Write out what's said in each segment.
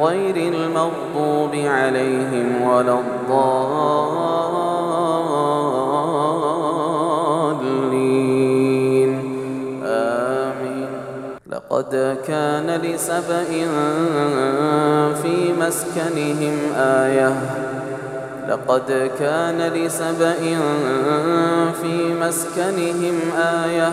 غير المغضوب عليهم ولا الضالين. آمين. لقد كان لسبإ في مسكنهم آية. لقد كان لسبإ في مسكنهم آية.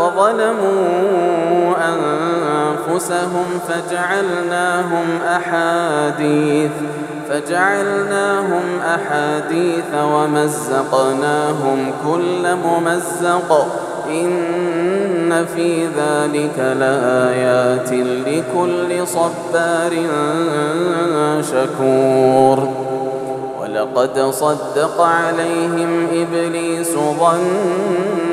وظلموا أنفسهم فجعلناهم أحاديث فجعلناهم أحاديث ومزقناهم كل ممزق. إن في ذلك لآيات لكل صبار شكور. ولقد صدق عليهم إبليس ظنه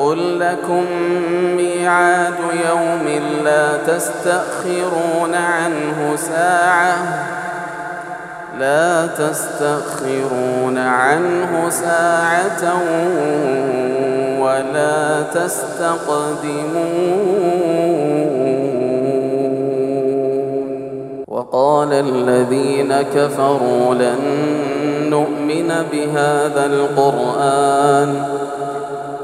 قل لكم ميعاد يوم لا تستأخرون عنه ساعة. لا تستأخرون عنه ساعة ولا تستقدمون. وقال الذين كفروا لن نؤمن بهذا القرآن.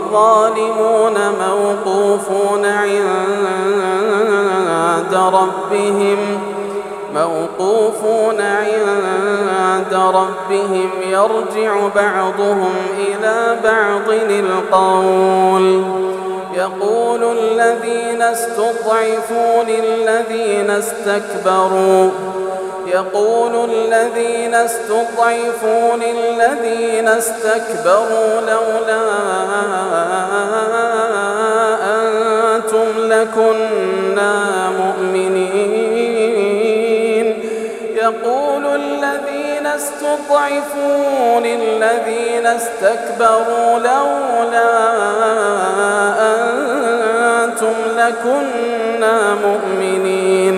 الظالمون موقوفون عند ربهم موقوفون عند ربهم. يرجع بعضهم إلى بعض القول. يقول الذين استضعفوا للذين استكبروا يقول الذين استضعفوا للذين استكبروا لولا أنتم لكنا مؤمنين. يقول الذين استضعفوا للذين استكبروا لولا أنتم لكنا مؤمنين.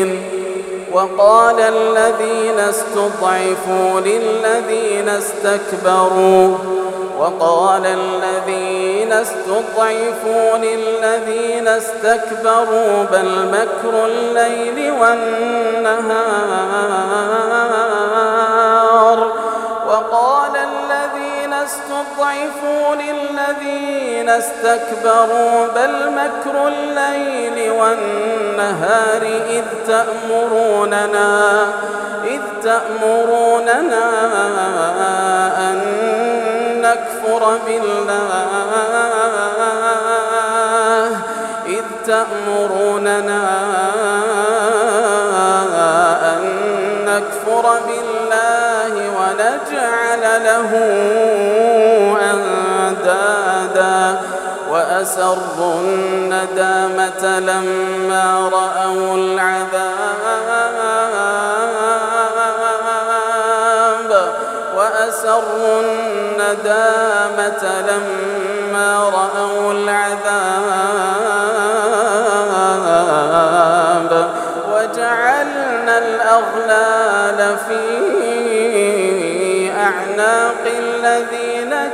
وقال الذين استضعفوا للذين استكبروا وقال الذين استضعفوا للذين استكبروا بل مكر الليل والنهار. وقال أستضعفوا للذين استكبروا بل مكر الليل والنهار إذ تأمروننا إذ تأمروننا أن نكفر بالله إذ تأمروننا أن ونجعل له أندادا وأسروا الندامة لما رأوا العذاب وأسروا الندامة لما رأوا العذاب وجعلنا الأغلال في